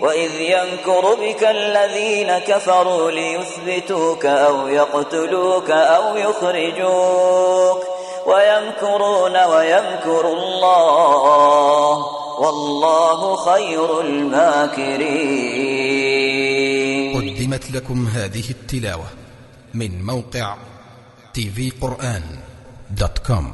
وإذ يمكر بك الذين كفروا ليثبتوك أو يقتلوك أو يخرجوك ويمكرون ويمكر الله والله خير الماكرين قدمت لكم هذه التلاوة من موقع كوم.